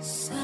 Sa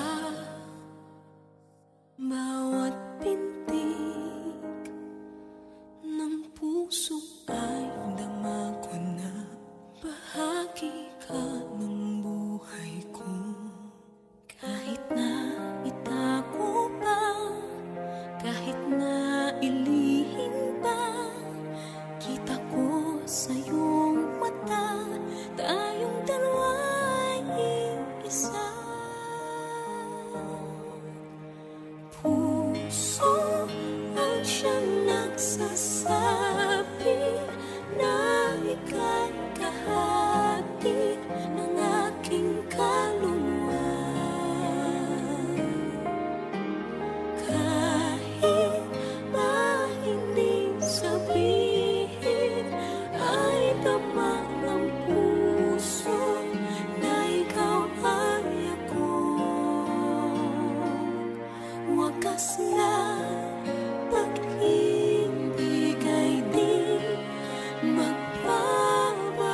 Wakas na pag-ibig ay di magbabago.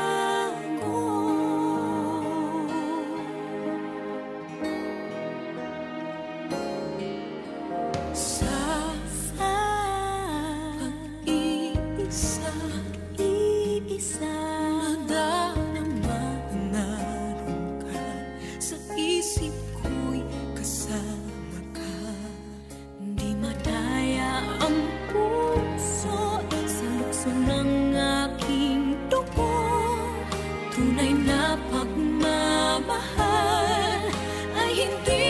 Tunay na pagmamahal ay hindi